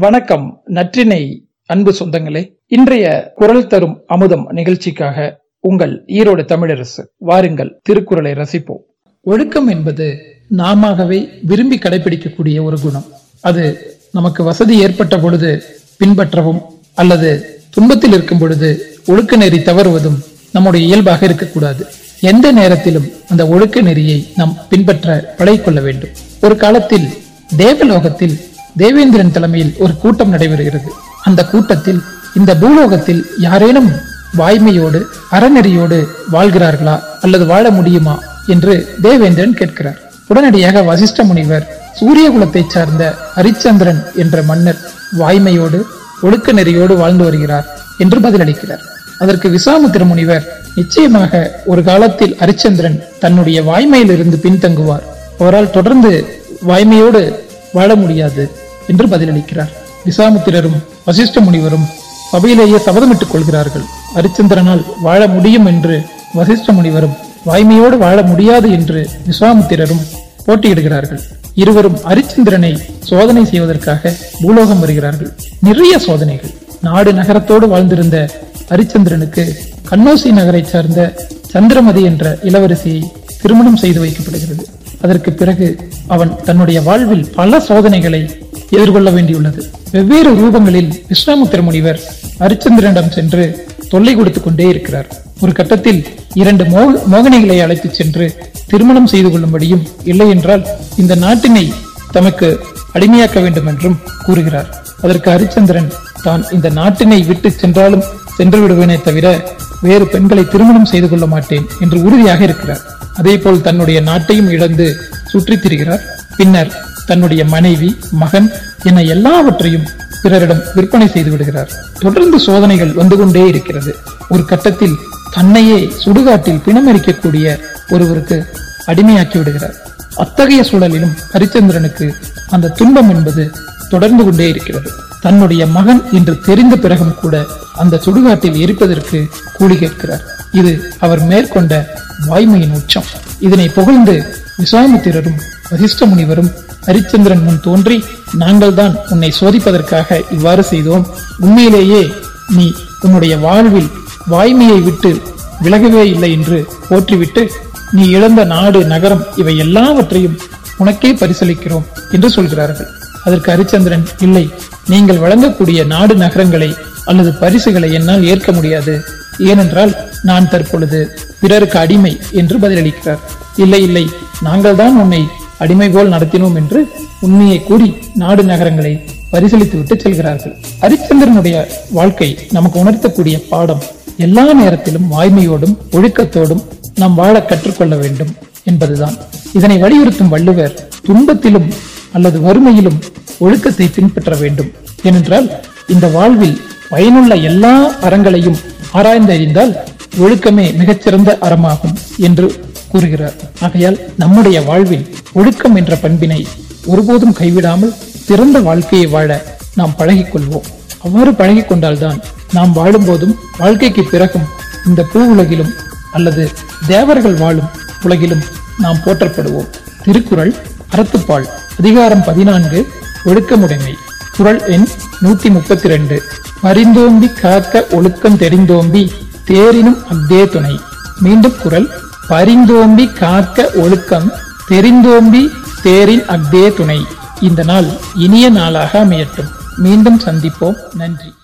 வணக்கம் நற்றினை அன்பு சொந்தங்களே. இன்றைய குரல் தரும் அமுதம் நிகழ்ச்சிக்காக உங்கள் ஈரோடு தமிழரசு வாருங்கள் திருக்குறளை ரசிப்போம். ஒழுக்கம் என்பது நாமவே விரும்பி கடைபிடிக்கக்கூடிய ஒரு குணம். அது நமக்கு வசதி ஏற்பட்ட பொழுது பின்பற்றவும் அல்லது துன்பத்தில் இருக்கும் பொழுது ஒழுக்க நெறி தவறுவதும் நம்முடைய இயல்பாக இருக்கக்கூடாது. எந்த நேரத்திலும் அந்த ஒழுக்க நெறியை நாம் பின்பற்ற பழகிக்கொள்ள வேண்டும். ஒரு காலத்தில் தேவலோகத்தில் தேவேந்திரன் தலைமையில் ஒரு கூட்டம் நடைபெறுகிறது. அந்த கூட்டத்தில் இந்த பூலோகத்தில் யாரேனும் வாய்மையோடு அறநெறியோடு வாழ்கிறார்களா அல்லது வாழ முடியுமா என்று தேவேந்திரன் கேட்கிறார். உடனடியாக வசிஷ்ட முனிவர் சூரிய குலத்தை சார்ந்த ஹரிச்சந்திரன் என்ற மன்னர் வாய்மையோடு ஒழுக்க நெறியோடு வாழ்ந்து வருகிறார் என்று பதிலளிக்கிறார். அதற்கு விசாமுத்திர முனிவர் நிச்சயமாக ஒரு காலத்தில் ஹரிச்சந்திரன் தன்னுடைய வாய்மையிலிருந்து பின்தங்குவார். அவரால் தொடர்ந்து வாய்மையோடு வாழ முடியாது. என்று பதிலளிக்கிறார். விசாமுத்திரரும் வசிஷ்ட முனிவரும் சபையிலேயே சபதமிட்டுக் கொள்கிறார்கள். அரிச்சந்திரனால் வாழ முடியும் என்று வசிஷ்ட முனிவரும் வாய்மையோடு வாழ முடியாது என்று விஸ்வாமுத்திரரும் போட்டியிடுகிறார்கள். இருவரும் அரிச்சந்திரனை சோதனை செய்வதற்காக பூலோகம் வருகிறார்கள். நிறைய சோதனைகள். நாடு நகரத்தோடு வாழ்ந்திருந்த ஹரிச்சந்திரனுக்கு கண்ணோசி நகரை சார்ந்த சந்திரமதி என்ற இளவரசியை திருமணம் செய்து வைக்கப்படுகிறது. அதற்கு பிறகு அவன் தன்னுடைய வாழ்வில் பல சோதனைகளை எதிர்கொள்ள வேண்டியுள்ளது. வெவ்வேறு ரூபங்களில் விஸ்வாமுத்திர முனிவர் அரிச்சந்திரனிடம் சென்று தொல்லை கொடுத்து கொண்டே இருக்கிறார். ஒரு கட்டத்தில் இரண்டு மோகனைகளை அழைத்து சென்று திருமணம் செய்து கொள்ளும்படியும் இல்லை என்றால் இந்த நாட்டினை தமக்கு அடிமையாக்க வேண்டும் என்றும் கூறுகிறார். அதற்கு ஹரிச்சந்திரன் தான் இந்த நாட்டினை விட்டு சென்றாலும் சென்று விடுவேனே தவிர வேறு பெண்களை திருமணம் செய்து கொள்ள மாட்டேன் என்று உறுதியாக இருக்கிறார். அதே போல் தன்னுடைய நாட்டையும் இழந்து சுற்றித் திரிகிறார். பின்னர் தன்னுடைய மனைவி மகன் என எல்லாவற்றையும் பிறரிடம் விற்பனை செய்து விடுகிறார். தொடர்ந்து சோதனைகள் வந்து கொண்டே இருக்கிறது. ஒரு கட்டத்தில் தன்னையே சுடுகாட்டில் பிணமரிக்கக்கூடிய ஒருவருக்கு அடிமையாக்கி விடுகிறார். அத்தகைய சூழலிலும் ஹரிச்சந்திரனுக்கு அந்த துன்பம் என்பது தொடர்ந்து கொண்டே இருக்கிறது. தன்னுடைய மகன் என்று தெரிந்த பிறகும் கூட அந்த சுடுகாட்டில் எரிப்பதற்கு கூலி கேட்கிறார். இது அவர் மேற்கொண்ட வாய்மையின் உச்சம். இதனை புகழ்ந்து விசாமுத்திரரும் வசிஷ்ட முனிவரும் ஹரிச்சந்திரன் முன் தோன்றி நாங்கள்தான் உன்னை சோதிப்பதற்காக இவ்வாறு செய்தோம். உண்மையிலேயே நீ உன்னுடைய வாழ்வில் வாய்மையை விட்டு விலகவே இல்லை என்று போற்றிவிட்டு நீ இழந்த நாடு நகரம் இவை எல்லாவற்றையும் உனக்கே பரிசளிக்கிறோம் என்று சொல்கிறார்கள். அதற்கு ஹரிச்சந்திரன் இல்லை நீங்கள் வழங்கக்கூடிய நாடு நகரங்களை அல்லது பரிசுகளை என்னால் ஏற்க முடியாது. ஏனென்றால் நான் தற்பொழுது பிறருக்கு அடிமை என்று பதிலளிக்கிறார். இல்லை இல்லை நாங்கள் தான் உன்னை அடிமை போல் நடத்தினோம் என்று உண்மையை கூறி நாடு நகரங்களை பரிசீலித்து விட்டு செல்கிறார்கள். ஹரிச்சந்திரனுடைய வாழ்க்கை நமக்கு உணர்த்தக்கூடிய பாடம் எல்லா நேரத்திலும் வாய்மையோடும் ஒழுக்கத்தோடும் நாம் வாழ கற்றுக்கொள்ள வேண்டும் என்பதுதான். இதனை வலியுறுத்தும் வள்ளுவர் துன்பத்திலும் அல்லது வறுமையிலும் ஒழுக்கத்தை பின்பற்ற வேண்டும். ஏனென்றால் இந்த வாழ்வில் பயனுள்ள எல்லா அறங்களையும் ஆராய்ந்து அறிந்தால் ஒழுக்கமே மிகச்சிறந்த அறமாகும் என்று கூறுகிறார். ஆகையால் நம்முடைய வாழ்வில் ஒழுக்கம் என்ற பண்பினை ஒருபோதும் கைவிடாமல் சிறந்த வாழ்க்கையை வாழ நாம் பழகிக்கொள்வோம் அவ்வாறு பழகி கொண்டால்தான் நாம் வாழும் போதும் வாழ்க்கைக்கு பிறகும் இந்த பூ உலகிலும் அல்லது தேவர்கள் வாழும் உலகிலும் நாம் போற்றப்படுவோம். திருக்குறள் அறத்துப்பால் அதிகாரம் பதினான்கு ஒழுக்கமுடைமை. குரல் எண் நூத்தி முப்பத்தி ரெண்டு பரிந்தோம்பி காக்க ஒழுக்கம் தெரிந்தோம்பி தேரினும் அக்தே துணை. மீண்டும் குரல் பரிந்தோம்பி காக்க ஒழுக்கம் தெரிந்தோம்பி தேரின் அக்தே துணை. இந்த நாள் இனிய நாளாக அமையட்டும். மீண்டும் சந்திப்போம். நன்றி.